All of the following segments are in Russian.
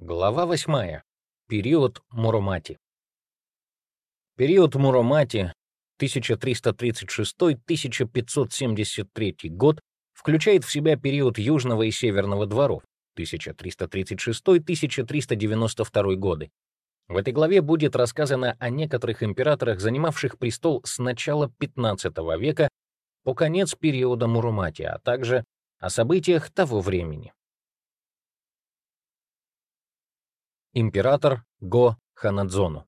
Глава 8. Период Муромати. Период Муромати 1336-1573 год включает в себя период Южного и Северного дворов 1336-1392 годы. В этой главе будет рассказано о некоторых императорах, занимавших престол с начала XV века по конец периода Муромати, а также о событиях того времени. Император Го Ханадзону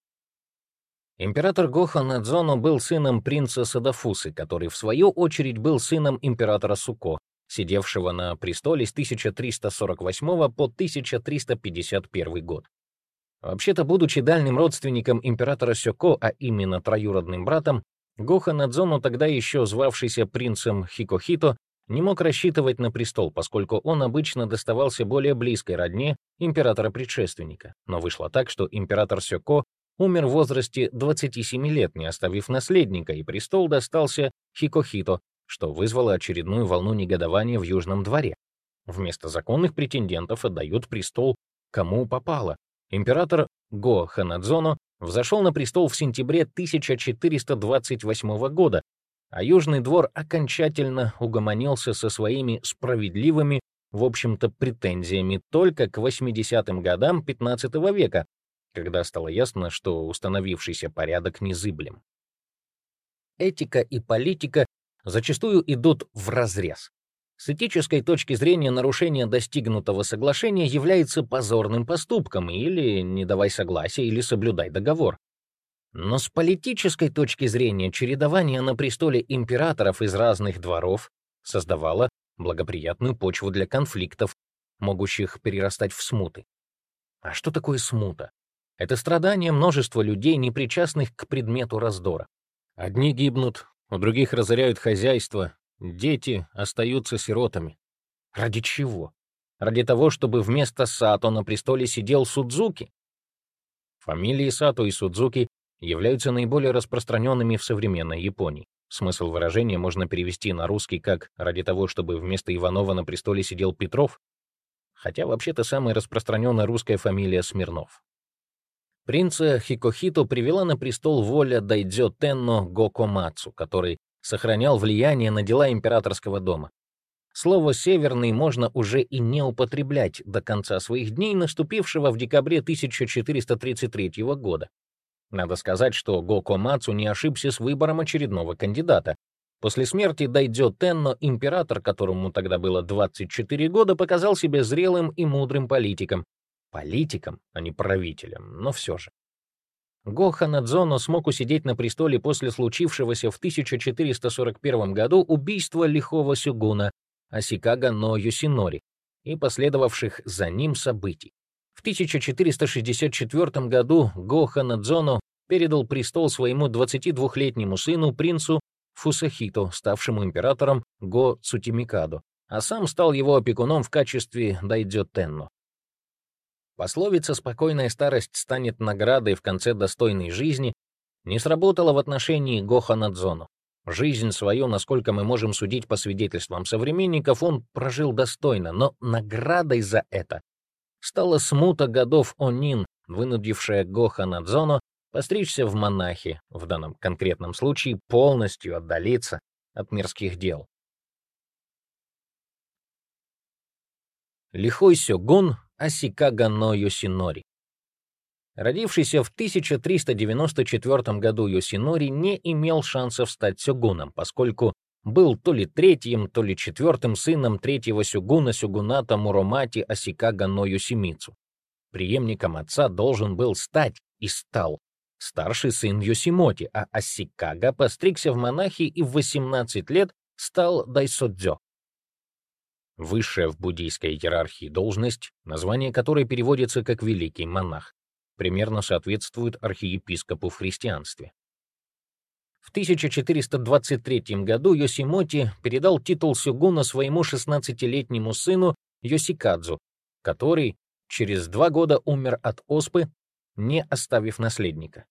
Император Го Ханадзону был сыном принца Садафусы, который, в свою очередь, был сыном императора Суко, сидевшего на престоле с 1348 по 1351 год. Вообще-то, будучи дальним родственником императора Сёко, а именно троюродным братом, Го Ханадзону, тогда еще звавшийся принцем Хикохито, не мог рассчитывать на престол, поскольку он обычно доставался более близкой родне императора-предшественника. Но вышло так, что император Сёко умер в возрасте 27 лет, не оставив наследника, и престол достался Хикохито, что вызвало очередную волну негодования в Южном дворе. Вместо законных претендентов отдают престол кому попало. Император Го Ханадзоно взошел на престол в сентябре 1428 года, а Южный двор окончательно угомонился со своими справедливыми, в общем-то, претензиями только к 80-м годам XV века, когда стало ясно, что установившийся порядок незыблем. Этика и политика зачастую идут вразрез. С этической точки зрения нарушение достигнутого соглашения является позорным поступком или не давай согласия, или соблюдай договор. Но с политической точки зрения чередование на престоле императоров из разных дворов создавало благоприятную почву для конфликтов, могущих перерастать в смуты. А что такое смута? Это страдание множества людей, не причастных к предмету раздора. Одни гибнут, у других разоряют хозяйство, дети остаются сиротами. Ради чего? Ради того, чтобы вместо Сато на престоле сидел Судзуки? Фамилии Сато и Судзуки являются наиболее распространенными в современной Японии. Смысл выражения можно перевести на русский как «ради того, чтобы вместо Иванова на престоле сидел Петров», хотя вообще-то самая распространенная русская фамилия Смирнов. Принца Хикохито привела на престол воля Дайдзё Тенно Гокомацу, который сохранял влияние на дела императорского дома. Слово «северный» можно уже и не употреблять до конца своих дней, наступившего в декабре 1433 года. Надо сказать, что Гоко Мацу не ошибся с выбором очередного кандидата. После смерти Дайдзё Тенно император, которому тогда было 24 года, показал себя зрелым и мудрым политиком. Политиком, а не правителем, но все же. Гоха Надзоно смог усидеть на престоле после случившегося в 1441 году убийства лихого сюгуна Асикага но Юсинори и последовавших за ним событий. В 1464 году Гоха Надзоно передал престол своему 22-летнему сыну, принцу Фусахито, ставшему императором Го Цутимикадо, а сам стал его опекуном в качестве Дайдзё Тенно. Пословица «спокойная старость станет наградой в конце достойной жизни» не сработала в отношении Гоха Надзону. Жизнь свою, насколько мы можем судить по свидетельствам современников, он прожил достойно, но наградой за это стала смута годов Онин, вынудившая Гоха Надзоно постричься в монахи, в данном конкретном случае полностью отдалиться от мирских дел. Лихой сёгун Асикага но Йосинори Родившийся в 1394 году Йосинори не имел шансов стать сёгуном, поскольку был то ли третьим, то ли четвертым сыном третьего сюгуна сюгуната Муромати Асикага но Юсимицу. Преемником отца должен был стать и стал старший сын Йосимоти, а Асикага постригся в монахи и в 18 лет стал Дайсодзё. Высшая в буддийской иерархии должность, название которой переводится как «великий монах», примерно соответствует архиепископу в христианстве. В 1423 году Йосимоти передал титул сёгуна своему 16-летнему сыну Йосикадзу, который через два года умер от оспы, не оставив наследника.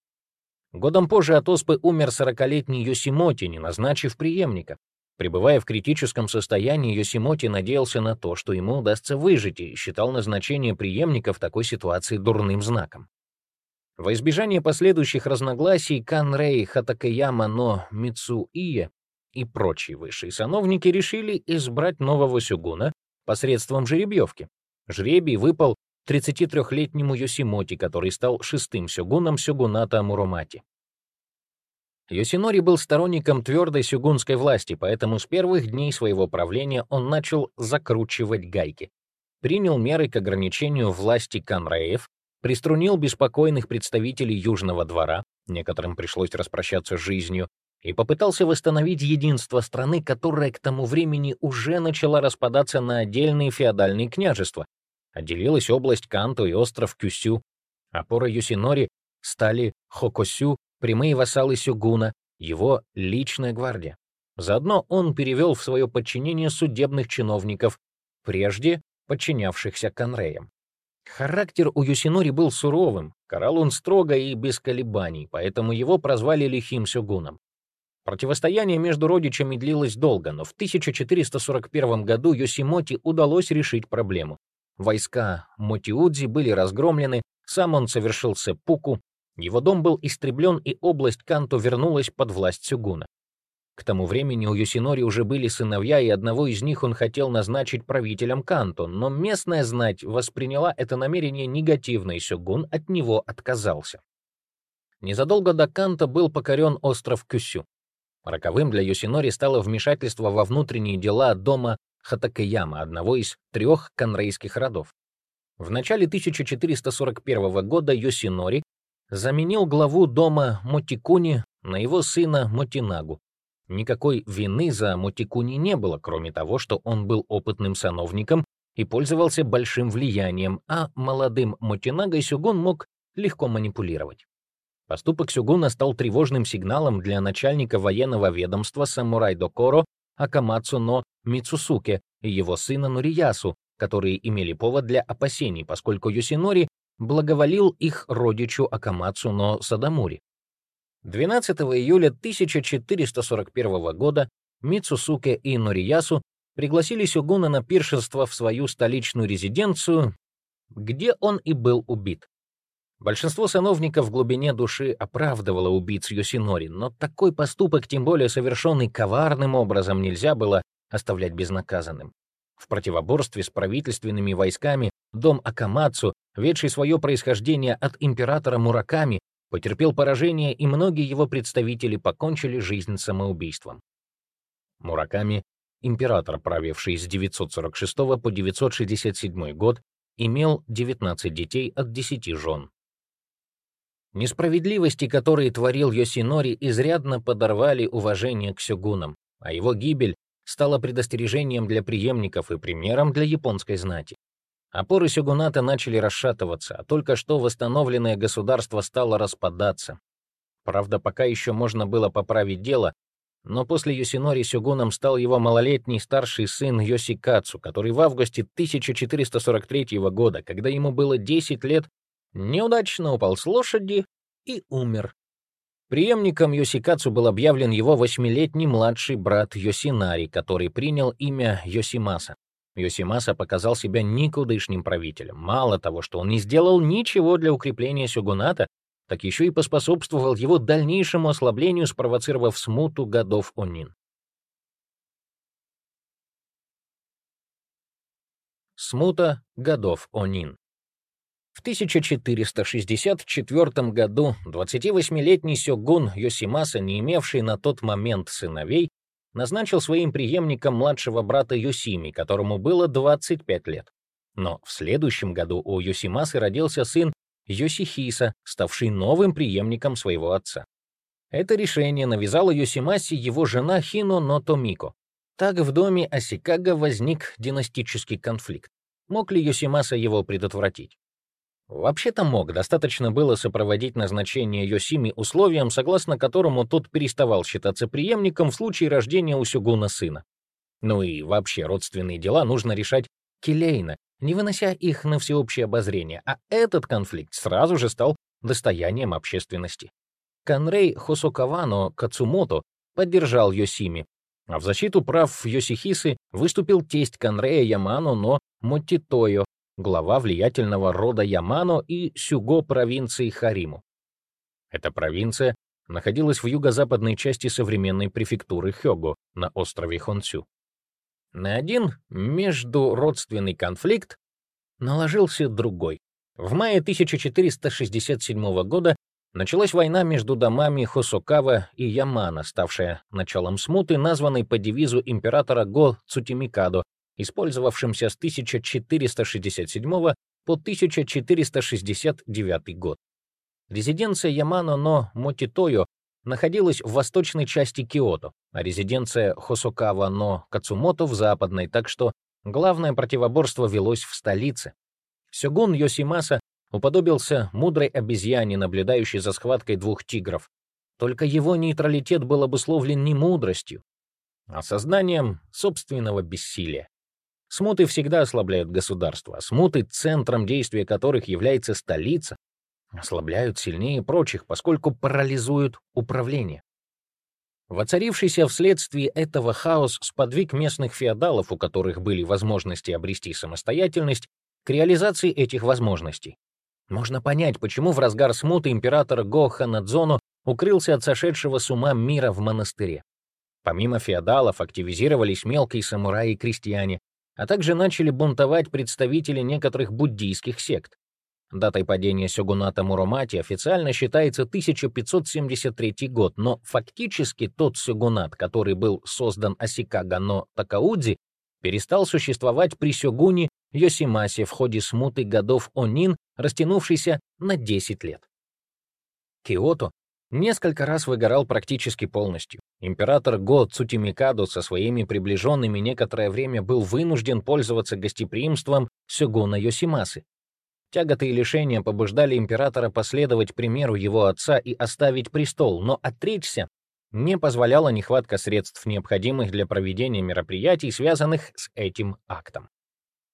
Годом позже от оспы умер 40-летний Йосимоти, не назначив преемника. Пребывая в критическом состоянии, Йосимоти надеялся на то, что ему удастся выжить, и считал назначение преемника в такой ситуации дурным знаком. Во избежание последующих разногласий Канрей, Хатакаяма, но Мицуие и прочие высшие сановники решили избрать нового сюгуна посредством жеребьевки. Жребий выпал 33-летнему Йосимоти, который стал шестым сюгуном сюгуната Муромати. Йосинори был сторонником твердой сюгунской власти, поэтому с первых дней своего правления он начал закручивать гайки. Принял меры к ограничению власти канраев, приструнил беспокойных представителей Южного двора, некоторым пришлось распрощаться с жизнью, и попытался восстановить единство страны, которая к тому времени уже начала распадаться на отдельные феодальные княжества. Отделилась область Канто и остров Кюсю. Опора Юсинори стали Хокосю прямые вассалы Сюгуна, его личная гвардия. Заодно он перевел в свое подчинение судебных чиновников, прежде подчинявшихся Конреям. Характер у Юсинори был суровым, карал он строго и без колебаний, поэтому его прозвали Лихим Сюгуном. Противостояние между родичами длилось долго, но в 1441 году Йосимоти удалось решить проблему. Войска Мотиудзи были разгромлены, сам он совершил сеппуку, его дом был истреблен, и область Канто вернулась под власть Сюгуна. К тому времени у Юсинори уже были сыновья, и одного из них он хотел назначить правителем Канто, но местная знать восприняла это намерение негативно, и Сюгун от него отказался. Незадолго до Канто был покорен остров Кюсю. Роковым для Юсинори стало вмешательство во внутренние дела дома Хатакаяма, одного из трех канрейских родов. В начале 1441 года Йосинори заменил главу дома Мотикуни на его сына Мотинагу. Никакой вины за Мотикуни не было, кроме того, что он был опытным сановником и пользовался большим влиянием, а молодым Мотинагой Сюгун мог легко манипулировать. Поступок Сюгуна стал тревожным сигналом для начальника военного ведомства самурай Докоро Акамацу но Мицусуке и его сына Нуриясу, которые имели повод для опасений, поскольку Юсинори благоволил их родичу Акамацу но Садамури. 12 июля 1441 года Мицусуке и Нориясу пригласили Сюгуна на пиршество в свою столичную резиденцию, где он и был убит. Большинство сановников в глубине души оправдывало убийц Йосинори, но такой поступок, тем более совершенный коварным образом, нельзя было оставлять безнаказанным. В противоборстве с правительственными войсками дом Акамацу, ведший свое происхождение от императора Мураками, потерпел поражение, и многие его представители покончили жизнь самоубийством. Мураками, император, правивший с 946 по 967 год, имел 19 детей от 10 жен. Несправедливости, которые творил Йосинори, изрядно подорвали уважение к сёгунам, а его гибель стала предостережением для преемников и примером для японской знати. Опоры сёгуната начали расшатываться, а только что восстановленное государство стало распадаться. Правда, пока еще можно было поправить дело, но после Йосинори сёгуном стал его малолетний старший сын Йосикацу, который в августе 1443 года, когда ему было 10 лет, неудачно упал с лошади и умер. Приемником Йосикацу был объявлен его восьмилетний младший брат Йосинари, который принял имя Йосимаса. Йосимаса показал себя никудышним правителем. Мало того, что он не сделал ничего для укрепления сёгуната, так еще и поспособствовал его дальнейшему ослаблению, спровоцировав смуту годов Онин. Смута годов Онин в 1464 году 28-летний сёгун Йосимаса, не имевший на тот момент сыновей, назначил своим преемником младшего брата Йосими, которому было 25 лет. Но в следующем году у Йосимасы родился сын Йосихиса, ставший новым преемником своего отца. Это решение навязала Йосимасе его жена Хино Нотомико. Так в доме Асикага возник династический конфликт. Мог ли Йосимаса его предотвратить? Вообще-то мог, достаточно было сопроводить назначение Йосими условием, согласно которому тот переставал считаться преемником в случае рождения у Сюгуна сына. Ну и вообще родственные дела нужно решать келейно, не вынося их на всеобщее обозрение, а этот конфликт сразу же стал достоянием общественности. Канрей Хосокавано Кацумото поддержал Йосими, А в защиту прав Йосихисы выступил тесть Канрея Ямано, но Мотитойо, глава влиятельного рода Ямано и Сюго провинции Хариму. Эта провинция находилась в юго-западной части современной префектуры Хёго на острове Хонсю. На один междуродственный конфликт наложился другой. В мае 1467 года началась война между домами Хосокава и Ямана, ставшая началом смуты, названной по девизу императора Го Цутимикадо, использовавшимся с 1467 по 1469 год. Резиденция Ямано но Мотитойо находилась в восточной части Киото, а резиденция Хосокава но Кацумото в западной, так что главное противоборство велось в столице. Сёгун Йосимаса уподобился мудрой обезьяне, наблюдающей за схваткой двух тигров. Только его нейтралитет был обусловлен не мудростью, а сознанием собственного бессилия. Смуты всегда ослабляют государство, а смуты, центром действия которых является столица, ослабляют сильнее прочих, поскольку парализуют управление. Воцарившийся вследствие этого хаос сподвиг местных феодалов, у которых были возможности обрести самостоятельность, к реализации этих возможностей. Можно понять, почему в разгар смуты император Гоха Надзоно укрылся от сошедшего с ума мира в монастыре. Помимо феодалов активизировались мелкие самураи и крестьяне, а также начали бунтовать представители некоторых буддийских сект. Датой падения сёгуната Муромати официально считается 1573 год, но фактически тот сёгунат, который был создан Асикага но Такаудзи, перестал существовать при сёгуне Йосимасе в ходе смуты годов Онин, растянувшейся на 10 лет. Киото несколько раз выгорал практически полностью. Император Го Цутимикадо со своими приближенными некоторое время был вынужден пользоваться гостеприимством сёгуна Йосимасы, Тяготы и лишения побуждали императора последовать примеру его отца и оставить престол, но отречься не позволяла нехватка средств, необходимых для проведения мероприятий, связанных с этим актом.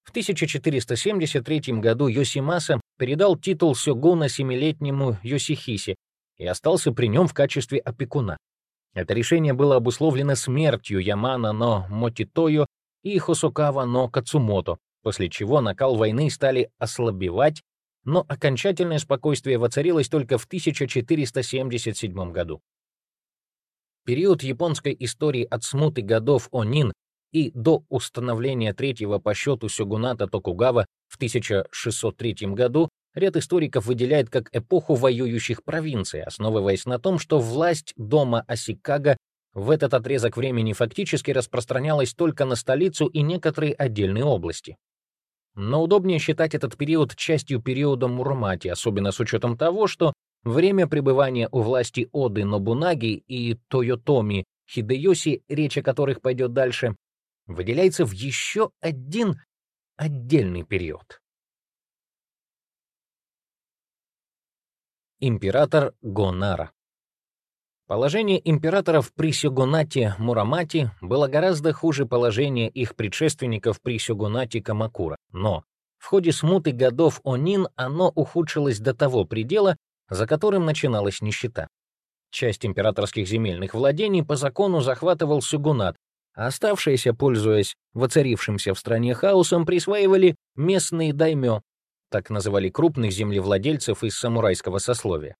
В 1473 году Йосимаса передал титул сёгуна семилетнему Йосихисе и остался при нем в качестве опекуна. Это решение было обусловлено смертью Ямана но Мотитою и Хосукава но Кацумото, после чего накал войны стали ослабевать, но окончательное спокойствие воцарилось только в 1477 году. Период японской истории от смуты годов Онин и до установления третьего по счету сёгуната Токугава в 1603 году ряд историков выделяет как эпоху воюющих провинций, основываясь на том, что власть дома Асикага в этот отрезок времени фактически распространялась только на столицу и некоторые отдельные области. Но удобнее считать этот период частью периода Мурмати, особенно с учетом того, что время пребывания у власти Оды Нобунаги и Тойотоми Хидеоси, речь о которых пойдет дальше, выделяется в еще один отдельный период. Император Гонара Положение императоров при сёгунате Мурамати было гораздо хуже положения их предшественников при сёгунате Камакура, но в ходе смуты годов Онин оно ухудшилось до того предела, за которым начиналась нищета. Часть императорских земельных владений по закону захватывал сёгунат, а оставшиеся, пользуясь воцарившимся в стране хаосом, присваивали местные даймё, так называли крупных землевладельцев из самурайского сословия.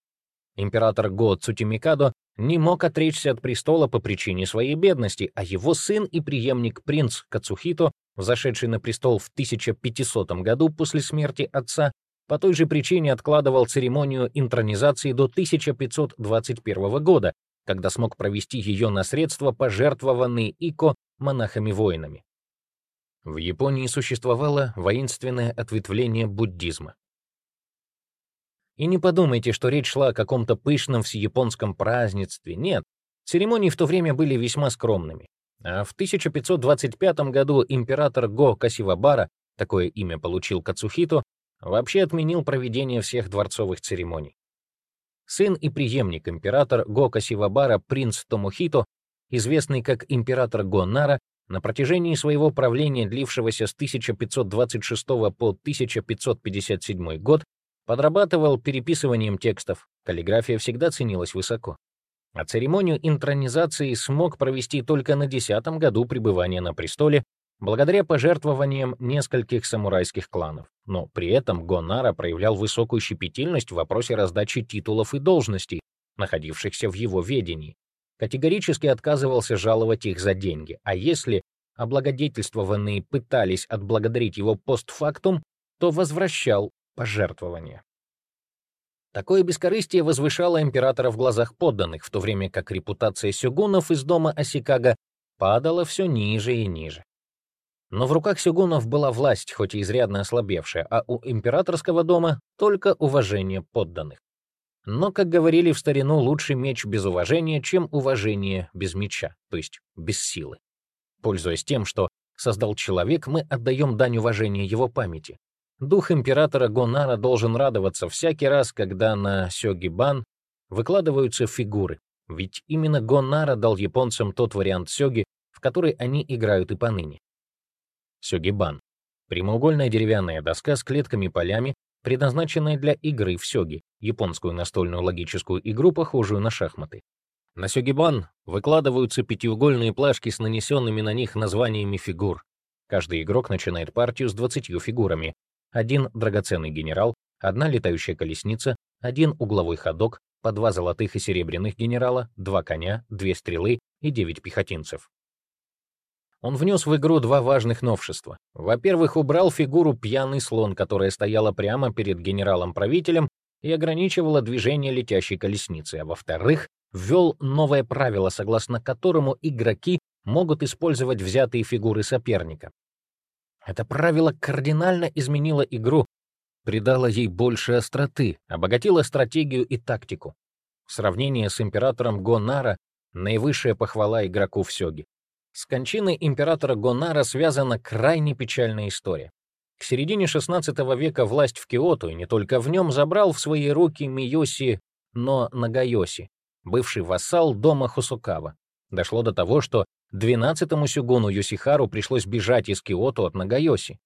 Император Го Цутимикадо не мог отречься от престола по причине своей бедности, а его сын и преемник принц Кацухито, взошедший на престол в 1500 году после смерти отца, по той же причине откладывал церемонию интронизации до 1521 года, когда смог провести ее на средства, пожертвованные Ико монахами-воинами. В Японии существовало воинственное ответвление буддизма. И не подумайте, что речь шла о каком-то пышном всеяпонском празднестве. Нет, церемонии в то время были весьма скромными. А в 1525 году император Го Касивабара, такое имя получил Кацухито, вообще отменил проведение всех дворцовых церемоний. Сын и преемник император Го Касивабара, принц Томохито, известный как император Го Нара, на протяжении своего правления, длившегося с 1526 по 1557 год, Подрабатывал переписыванием текстов. Каллиграфия всегда ценилась высоко. а церемонию интронизации смог провести только на десятом году пребывания на престоле благодаря пожертвованиям нескольких самурайских кланов. Но при этом Гонара проявлял высокую щепетильность в вопросе раздачи титулов и должностей, находившихся в его ведении. Категорически отказывался жаловать их за деньги, а если облагодетельствованные пытались отблагодарить его постфактум, то возвращал пожертвования. Такое бескорыстие возвышало императора в глазах подданных, в то время как репутация сёгунов из дома Осикага падала все ниже и ниже. Но в руках сёгунов была власть, хоть и изрядно ослабевшая, а у императорского дома — только уважение подданных. Но, как говорили в старину, лучше меч без уважения, чем уважение без меча, то есть без силы. Пользуясь тем, что создал человек, мы отдаем дань уважения его памяти. Дух императора Гонара должен радоваться всякий раз, когда на сёгибан выкладываются фигуры, ведь именно Гонара дал японцам тот вариант сёги, в который они играют и поныне. Сёгибан — прямоугольная деревянная доска с клетками-полями, предназначенная для игры в сёги, японскую настольную логическую игру, похожую на шахматы. На сёгибан выкладываются пятиугольные плашки с нанесенными на них названиями фигур. Каждый игрок начинает партию с 20 фигурами. Один драгоценный генерал, одна летающая колесница, один угловой ходок, по два золотых и серебряных генерала, два коня, две стрелы и девять пехотинцев. Он внес в игру два важных новшества. Во-первых, убрал фигуру «пьяный слон», которая стояла прямо перед генералом-правителем и ограничивала движение летящей колесницы, а во-вторых, ввел новое правило, согласно которому игроки могут использовать взятые фигуры соперника. Это правило кардинально изменило игру, придало ей больше остроты, обогатило стратегию и тактику. Сравнение с императором Гонара — наивысшая похвала игроку в Сёге. С кончиной императора Гонара связана крайне печальная история. К середине XVI века власть в Киото, и не только в нем, забрал в свои руки Миоси но Нагайоси, бывший вассал дома Хосукава. Дошло до того, что 12-му сюгуну Йосихару пришлось бежать из Киото от Нагайоси.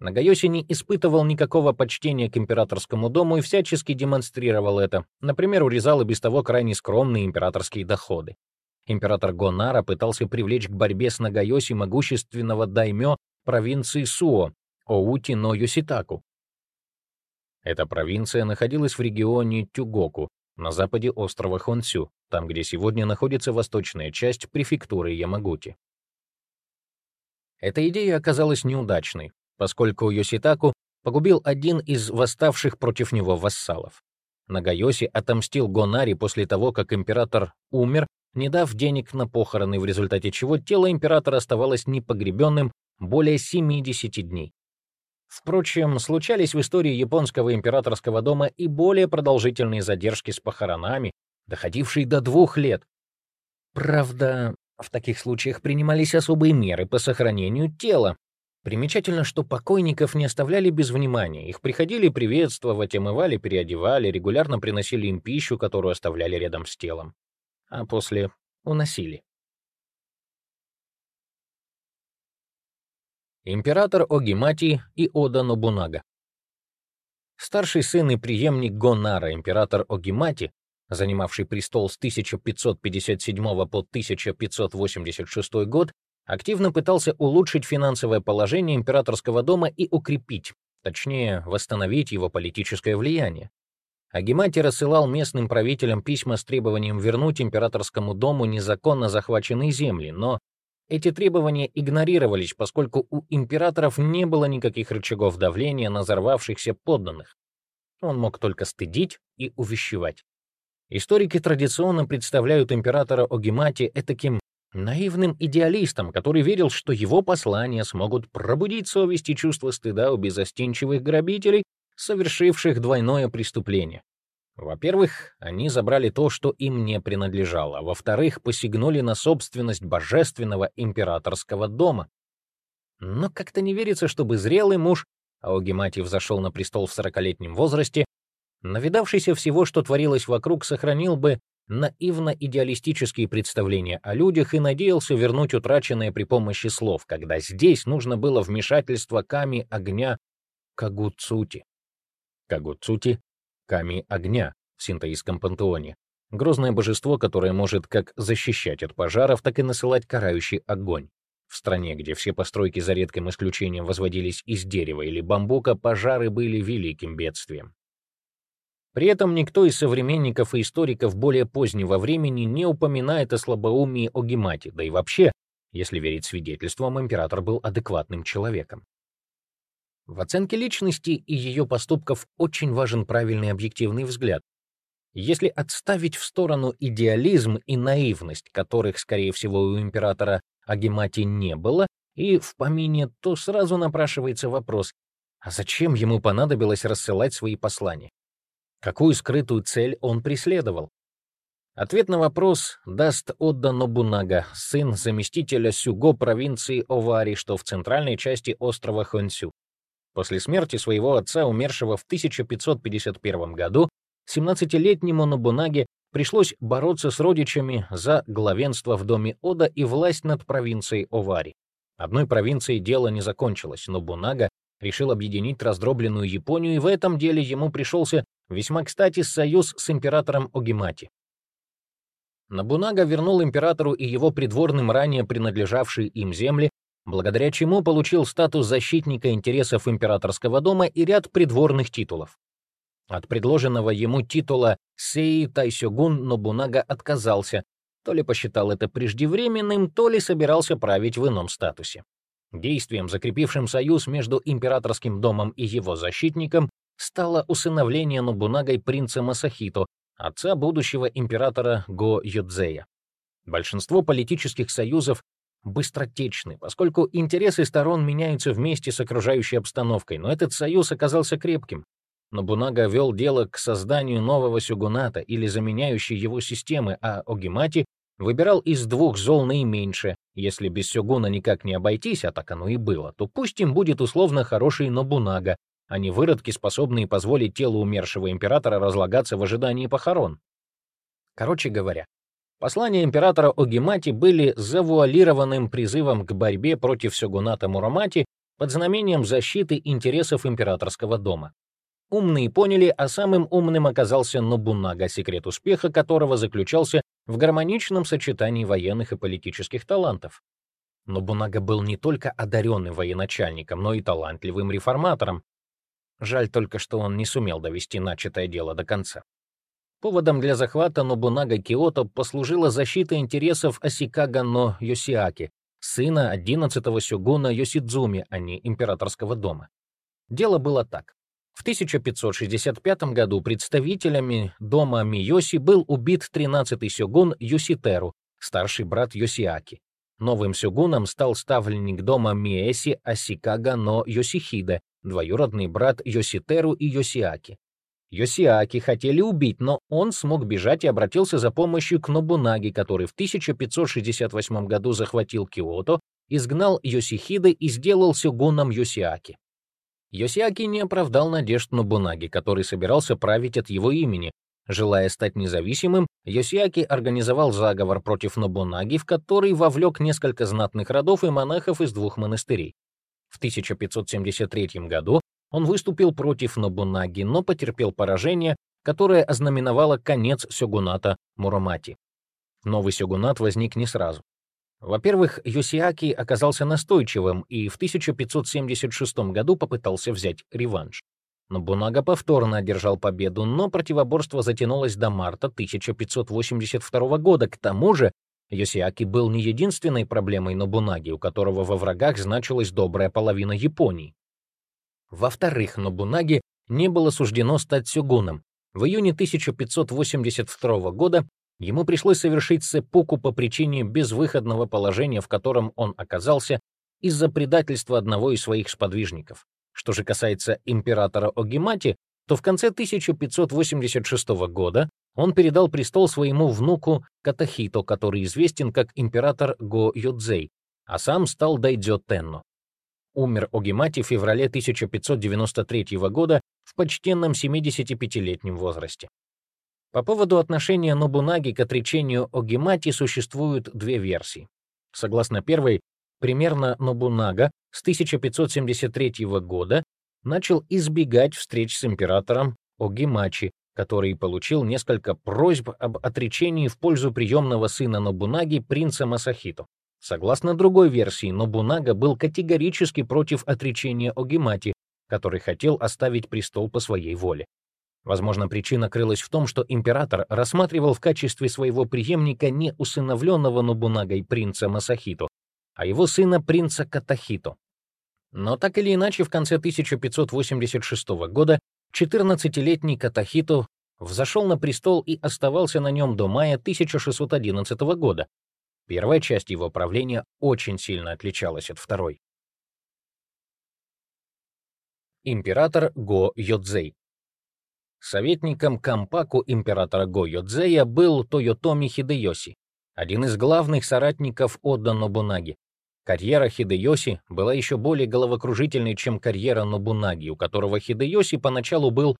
Нагайоси не испытывал никакого почтения к императорскому дому и всячески демонстрировал это. Например, урезал и без того крайне скромные императорские доходы. Император Гонара пытался привлечь к борьбе с Нагайоси могущественного даймё провинции Суо, Оути но Йоситаку. Эта провинция находилась в регионе Тюгоку, на западе острова Хонсю, там, где сегодня находится восточная часть префектуры Ямагути. Эта идея оказалась неудачной, поскольку Йоситаку погубил один из восставших против него вассалов. Нагайоси отомстил Гонари после того, как император умер, не дав денег на похороны, в результате чего тело императора оставалось непогребенным более 70 дней. Впрочем, случались в истории японского императорского дома и более продолжительные задержки с похоронами, доходившие до двух лет. Правда, в таких случаях принимались особые меры по сохранению тела. Примечательно, что покойников не оставляли без внимания. Их приходили приветствовать, омывали, переодевали, регулярно приносили им пищу, которую оставляли рядом с телом. А после уносили. император Огимати и Ода Нобунага. Старший сын и преемник Гонара, император Огимати, занимавший престол с 1557 по 1586 год, активно пытался улучшить финансовое положение императорского дома и укрепить, точнее, восстановить его политическое влияние. Агимати рассылал местным правителям письма с требованием вернуть императорскому дому незаконно захваченные земли, но эти требования игнорировались, поскольку у императоров не было никаких рычагов давления на взорвавшихся подданных. Он мог только стыдить и увещевать. Историки традиционно представляют императора Огимати этаким наивным идеалистом, который верил, что его послания смогут пробудить совесть и чувство стыда у безостенчивых грабителей, совершивших двойное преступление. Во-первых, они забрали то, что им не принадлежало, во-вторых, посягнули на собственность божественного императорского дома. Но как-то не верится, чтобы зрелый муж, а Огимати взошел на престол в сорокалетнем возрасте, навидавшийся всего, что творилось вокруг, сохранил бы наивно-идеалистические представления о людях и надеялся вернуть утраченное при помощи слов, когда здесь нужно было вмешательство Ками огня Кагуцути. Кагуцути Ками огня в синтоистском пантеоне, Грозное божество, которое может как защищать от пожаров, так и насылать карающий огонь. В стране, где все постройки за редким исключением возводились из дерева или бамбука, пожары были великим бедствием. При этом никто из современников и историков более позднего времени не упоминает о слабоумии Огимати, да и вообще, если верить свидетельствам, император был адекватным человеком. В оценке личности и ее поступков очень важен правильный объективный взгляд. Если отставить в сторону идеализм и наивность, которых, скорее всего, у императора а Гемати не было, и в помине, то сразу напрашивается вопрос, а зачем ему понадобилось рассылать свои послания? Какую скрытую цель он преследовал? Ответ на вопрос даст Отда Нобунага, сын заместителя Сюго провинции Овари, что в центральной части острова Хонсю. После смерти своего отца, умершего в 1551 году, 17-летнему Нобунаге пришлось бороться с родичами за главенство в доме Ода и власть над провинцией Овари. Одной провинцией дело не закончилось, но Бунага решил объединить раздробленную Японию, и в этом деле ему пришелся весьма кстати союз с императором Огимати. Набунага вернул императору и его придворным ранее принадлежавшие им земли, благодаря чему получил статус защитника интересов императорского дома и ряд придворных титулов. От предложенного ему титула Сеи Тайсёгун Нобунага отказался, то ли посчитал это преждевременным, то ли собирался править в ином статусе. Действием, закрепившим союз между императорским домом и его защитником, стало усыновление Нобунагой принца Масахито, отца будущего императора Го Йодзея. Большинство политических союзов быстротечны, поскольку интересы сторон меняются вместе с окружающей обстановкой, но этот союз оказался крепким, Нобунага вел дело к созданию нового сюгуната или заменяющей его системы, а Огимати выбирал из двух зол наименьшее. Если без сюгуна никак не обойтись, а так оно и было, то пусть им будет условно хороший Нобунага, а не выродки, способные позволить телу умершего императора разлагаться в ожидании похорон. Короче говоря, послания императора Огимати были завуалированным призывом к борьбе против сёгуната Мурамати под знамением защиты интересов императорского дома. Умные поняли, а самым умным оказался Нобунага, секрет успеха которого заключался в гармоничном сочетании военных и политических талантов. Нобунага был не только одаренным военачальником, но и талантливым реформатором. Жаль только, что он не сумел довести начатое дело до конца. Поводом для захвата Нобунага Киото послужила защита интересов Асикага но Йосиаки, сына 11-го сёгуна Йосидзуми, а не императорского дома. Дело было так. В 1565 году представителями дома Миоси был убит 13-й сёгун Юситеру, старший брат Йосиаки. Новым сёгуном стал ставленник дома Миэси Асикага но Йосихиде, двоюродный брат Йоситеру и Йосиаки. Йосиаки хотели убить, но он смог бежать и обратился за помощью к Нобунаге, который в 1568 году захватил Киото, изгнал Йосихиде и сделал сёгуном Йосиаки. Йосиаки не оправдал надежд Нобунаги, который собирался править от его имени. Желая стать независимым, Йосиаки организовал заговор против Нобунаги, в который вовлек несколько знатных родов и монахов из двух монастырей. В 1573 году он выступил против Нобунаги, но потерпел поражение, которое ознаменовало конец сёгуната Муромати. Новый сёгунат возник не сразу. Во-первых, Йосиаки оказался настойчивым и в 1576 году попытался взять реванш. Но Бунага повторно одержал победу, но противоборство затянулось до марта 1582 года. К тому же, Йосиаки был не единственной проблемой Нобунаги, у которого во врагах значилась добрая половина Японии. Во-вторых, Нобунаге не было суждено стать сёгуном. В июне 1582 года Ему пришлось совершить сеппуку по причине безвыходного положения, в котором он оказался из-за предательства одного из своих сподвижников. Что же касается императора Огимати, то в конце 1586 года он передал престол своему внуку Катахито, который известен как император Го Йодзей, а сам стал Дайдзё Тенно. Умер Огимати в феврале 1593 года в почтенном 75-летнем возрасте. По поводу отношения Нобунаги к отречению Огимати существуют две версии. Согласно первой, примерно Нобунага с 1573 года начал избегать встреч с императором Огимачи, который получил несколько просьб об отречении в пользу приемного сына Нобунаги, принца Масахито. Согласно другой версии, Нобунага был категорически против отречения Огимати, который хотел оставить престол по своей воле. Возможно, причина крылась в том, что император рассматривал в качестве своего преемника не усыновленного Нобунагой принца Масахито, а его сына принца Катахито. Но так или иначе, в конце 1586 года 14-летний Катахито взошел на престол и оставался на нем до мая 1611 года, Первая часть его правления очень сильно отличалась от второй. Император Го Йодзей Советником Кампаку императора Го Йодзея был Тойотоми Хидеоси, один из главных соратников Ода Нобунаги. Карьера Хидеоси была еще более головокружительной, чем карьера Нобунаги, у которого Хидеоси поначалу был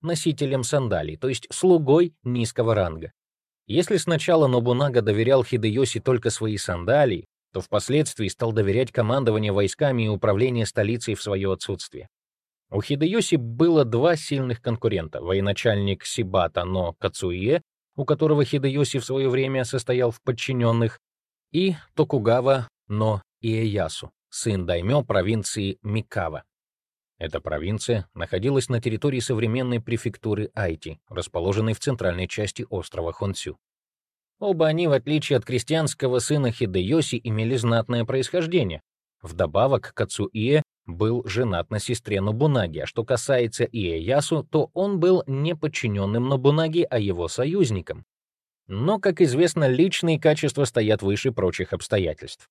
носителем сандалий, то есть слугой низкого ранга. Если сначала Нобунага доверял Хидеоси только свои сандалии, то впоследствии стал доверять командование войсками и управление столицей в свое отсутствие. У Хидеоси было два сильных конкурента — военачальник Сибата но Кацуие, у которого Хидеоси в свое время состоял в подчиненных, и Токугава но Иэясу, сын даймё провинции Микава. Эта провинция находилась на территории современной префектуры Айти, расположенной в центральной части острова Хонсю. Оба они, в отличие от крестьянского сына Хидеоси, имели знатное происхождение. Вдобавок, Кацуие был женат на сестре Нобунаги, а что касается Иэясу, то он был не подчиненным Нобунаги, а его союзником. Но, как известно, личные качества стоят выше прочих обстоятельств.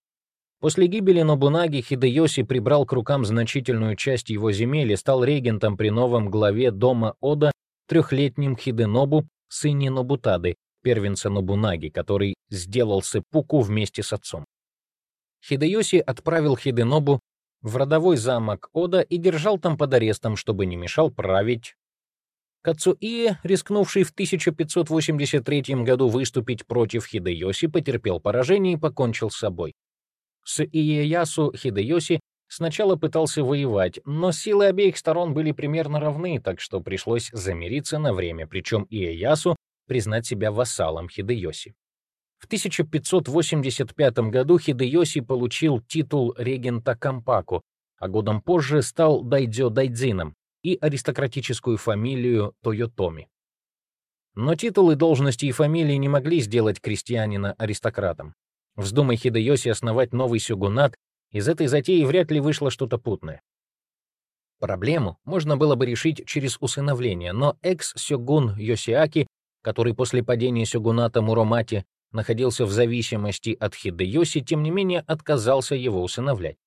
После гибели Нобунаги Хидеоси прибрал к рукам значительную часть его земель и стал регентом при новом главе дома Ода, трехлетним Хиденобу, сыне Нобутады, первенца Нобунаги, который сделал сепуку вместе с отцом. Хидеоси отправил Хиденобу в родовой замок Ода и держал там под арестом, чтобы не мешал править. Кацуие, рискнувший в 1583 году выступить против Хидеоси, потерпел поражение и покончил с собой. С Иеясу Хидеоси сначала пытался воевать, но силы обеих сторон были примерно равны, так что пришлось замириться на время, причем Иеясу признать себя вассалом Хидеоси. В 1585 году Хидеоси получил титул регента Кампаку, а годом позже стал дайдзё дайдзином и аристократическую фамилию Тойотоми. Но титулы, должности и фамилии не могли сделать крестьянина аристократом. Вздумай Хидеоси основать новый сёгунат, из этой затеи вряд ли вышло что-то путное. Проблему можно было бы решить через усыновление, но экс-сёгун Йосиаки, который после падения сёгуната Муромати находился в зависимости от Хидеоси, тем не менее отказался его усыновлять.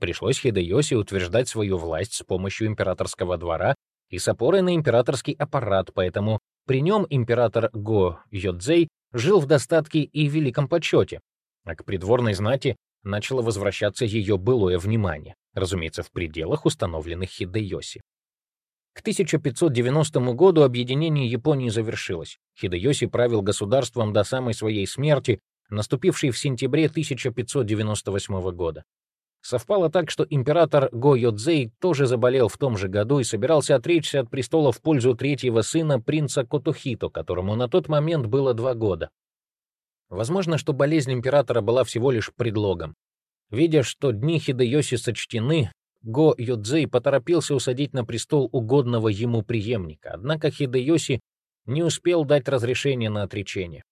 Пришлось Хидеоси утверждать свою власть с помощью императорского двора и с опорой на императорский аппарат, поэтому при нем император Го Йодзей жил в достатке и великом почете, а к придворной знати начало возвращаться ее былое внимание, разумеется, в пределах, установленных Хидеоси. К 1590 году объединение Японии завершилось. Хидеоси правил государством до самой своей смерти, наступившей в сентябре 1598 года. Совпало так, что император Го Йодзей тоже заболел в том же году и собирался отречься от престола в пользу третьего сына принца Котухито, которому на тот момент было два года. Возможно, что болезнь императора была всего лишь предлогом. Видя, что дни Хидеоси сочтены, Го Йодзей поторопился усадить на престол угодного ему преемника, однако Хидеоси не успел дать разрешение на отречение.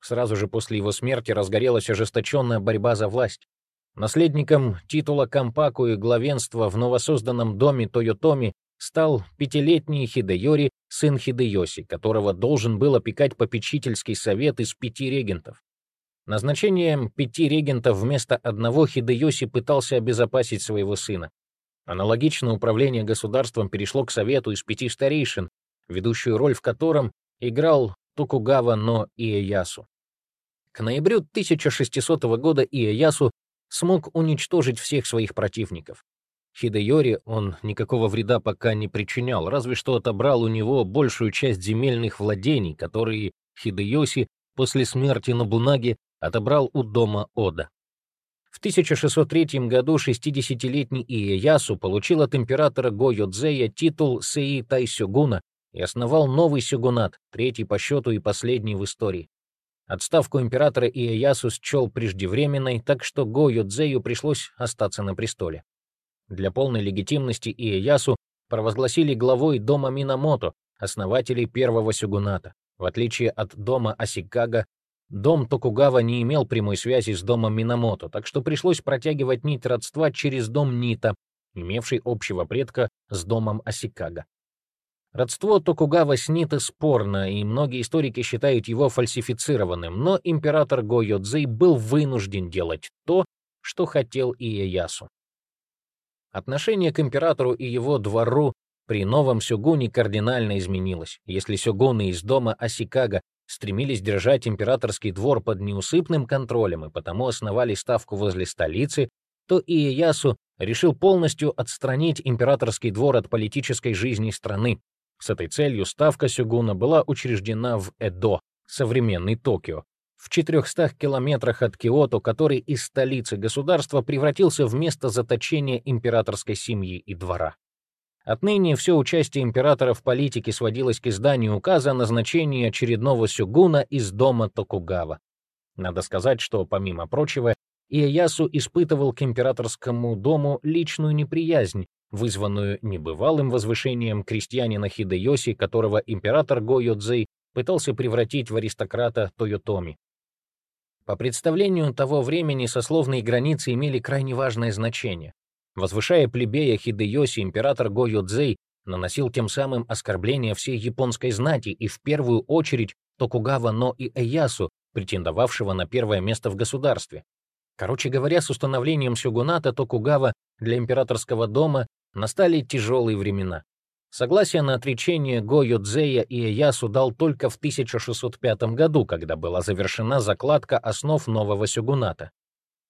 Сразу же после его смерти разгорелась ожесточенная борьба за власть. Наследником титула Кампаку и главенства в новосозданном доме Тойотоми стал пятилетний Хидеори, сын Хидеоси, которого должен был опекать попечительский совет из пяти регентов. Назначением пяти регентов вместо одного Хидеоси пытался обезопасить своего сына. Аналогично управление государством перешло к совету из пяти старейшин, ведущую роль в котором играл Токугава но Иэясу. К ноябрю 1600 года Иэясу смог уничтожить всех своих противников. Хидеори он никакого вреда пока не причинял, разве что отобрал у него большую часть земельных владений, которые Хидеоси после смерти Нобунаги отобрал у дома Ода. В 1603 году 60-летний Иеясу получил от императора Го титул Сеи Тайсёгуна и основал новый сёгунат, третий по счету и последний в истории. Отставку императора Иэясу счел преждевременной, так что Го пришлось остаться на престоле. Для полной легитимности Иэясу провозгласили главой дома Минамото, основателей первого сёгуната. В отличие от дома Асикага, дом Токугава не имел прямой связи с домом Минамото, так что пришлось протягивать нить родства через дом Нита, имевший общего предка с домом Асикага. Родство Токугава с Нита спорно, и многие историки считают его фальсифицированным, но император Го был вынужден делать то, что хотел Иеясу. Отношение к императору и его двору при новом сёгуне кардинально изменилось. Если сёгуны из дома Асикага стремились держать императорский двор под неусыпным контролем и потому основали ставку возле столицы, то Иеясу решил полностью отстранить императорский двор от политической жизни страны. С этой целью ставка сёгуна была учреждена в Эдо, современный Токио, в 400 километрах от Киото, который из столицы государства превратился в место заточения императорской семьи и двора. Отныне все участие императора в политике сводилось к изданию указа о назначении очередного сюгуна из дома Токугава. Надо сказать, что, помимо прочего, Иэясу испытывал к императорскому дому личную неприязнь, вызванную небывалым возвышением крестьянина Хидеоси, которого император Го пытался превратить в аристократа Тойотоми. По представлению того времени сословные границы имели крайне важное значение. Возвышая плебея Хидеоси, император Го Йодзей наносил тем самым оскорбление всей японской знати и в первую очередь Токугава но и Эясу, претендовавшего на первое место в государстве. Короче говоря, с установлением сёгуната Токугава для императорского дома настали тяжелые времена. Согласие на отречение Го Йодзея и Эясу дал только в 1605 году, когда была завершена закладка основ нового сёгуната.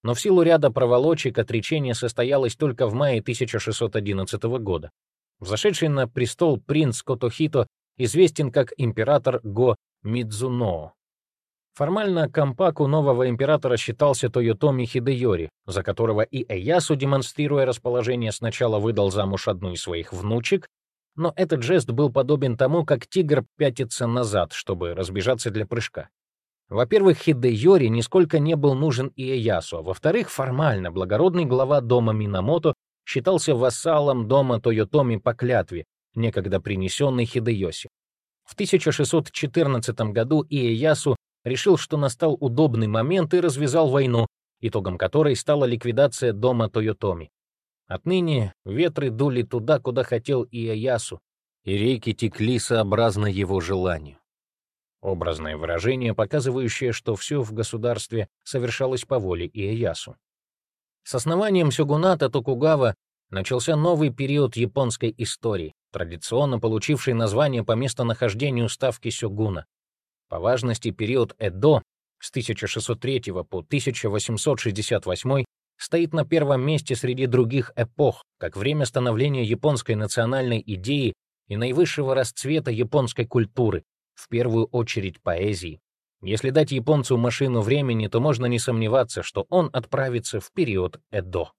Но в силу ряда проволочек отречение состоялось только в мае 1611 года. Взошедший на престол принц Котохито известен как император Го Мидзуноо. Формально Кампаку нового императора считался Тойотоми Хидеори, за которого и Эясу, демонстрируя расположение, сначала выдал замуж одну из своих внучек, но этот жест был подобен тому, как тигр пятится назад, чтобы разбежаться для прыжка. Во-первых, Хидеёри нисколько не был нужен Иэясу, а во-вторых, формально благородный глава дома Минамото считался вассалом дома Тойотоми по клятве, некогда принесенной Хидеёси. В 1614 году Иэясу решил, что настал удобный момент и развязал войну, итогом которой стала ликвидация дома Тойотоми. Отныне ветры дули туда, куда хотел Иоясу, и реки текли сообразно его желанию. Образное выражение, показывающее, что все в государстве совершалось по воле Иоясу. С основанием сёгуната Токугава начался новый период японской истории, традиционно получивший название по местонахождению ставки сёгуна. По важности период Эдо с 1603 по 1868 стоит на первом месте среди других эпох, как время становления японской национальной идеи и наивысшего расцвета японской культуры, в первую очередь поэзии. Если дать японцу машину времени, то можно не сомневаться, что он отправится в период Эдо.